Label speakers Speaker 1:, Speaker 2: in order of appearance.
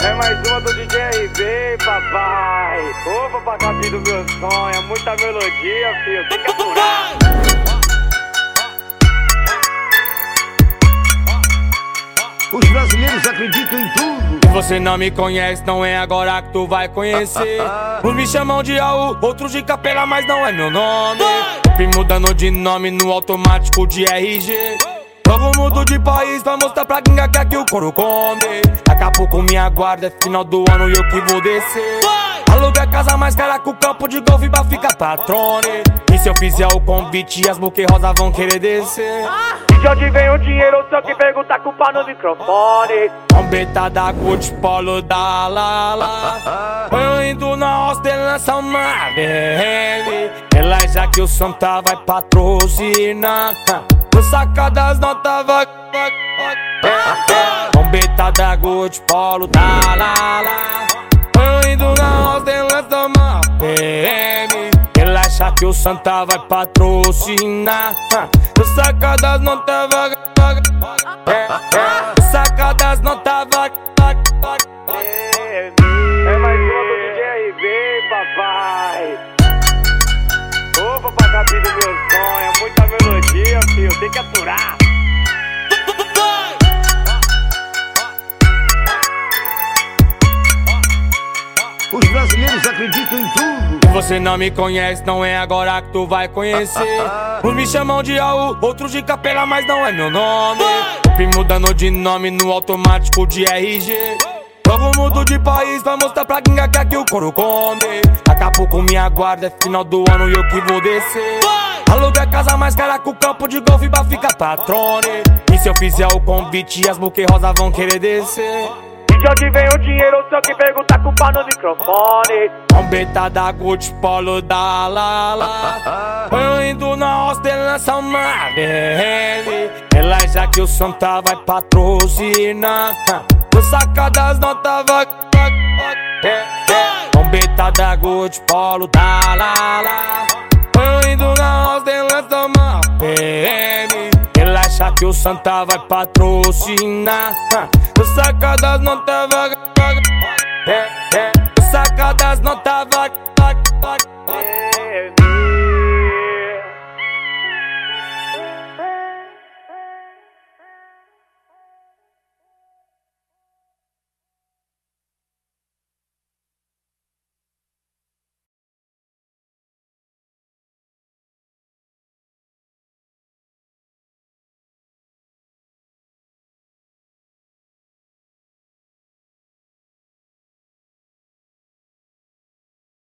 Speaker 1: É mais uma do DJ RB, papai. Opa, pra cabir do meu sonho. É muita melodia, filho. Tem que aturar.
Speaker 2: Os brasileiros acreditam em tudo.
Speaker 3: Você não me conhece, não é agora que tu vai conhecer. Uns me chamam de Raul, outros de Capela, mas não é meu nome. Vim mudando de nome no automático de RG. Logo mudo de país pra mostrar pra quem que aqui o couro come. Daqui a pouco me aguarda, é final do ano e eu que vou descer. Aluga a casa mais cara que o campo de golfe pra ficar patrone. E se eu fizer o convite, as buque rosa vão querer descer.
Speaker 1: De onde vem o dinheiro, só que pergunta culpa no microfone.
Speaker 3: Trombeta da Gucci, polo da Lala Eu indo na hostel lançar uma VM Relaxa que o Santa vai patrocinar No sacadas nota vai Trombeta da Gucci, polo da Lala Eu indo na lançar uma VM Relaxa que o Santa vai patrocinar. No sacadas nota vai
Speaker 1: Tem que aturar.
Speaker 2: Os brasileiros acreditam em tudo.
Speaker 3: Você não me conhece, não é agora que tu vai conhecer. Uns me chamam de Raul, outros de Capela, mas não é meu nome. Vim mudando de nome no automático de RG. Logo mudo de país pra mostrar pra quem que aqui o couro come. Daqui a pouco me aguarda, é final do ano e eu que vou descer. Aluga a casa mais cara que o campo de golfe pra ficar patrone. E se eu fizer o convite, as buque rosa vão querer descer.
Speaker 1: De onde vem o dinheiro, só que pergunta culpa no microfone.
Speaker 3: Trombeta da Gucci, polo da Lala Eu indo na hostel lançar uma VM Relaxa que o Santa vai patrocinar No sacadas nota vai Trombeta da Gucci, polo da Lala indo na hostel lançar uma VM Relaxa que o Santa vai patrocinar. No sacadas nota vai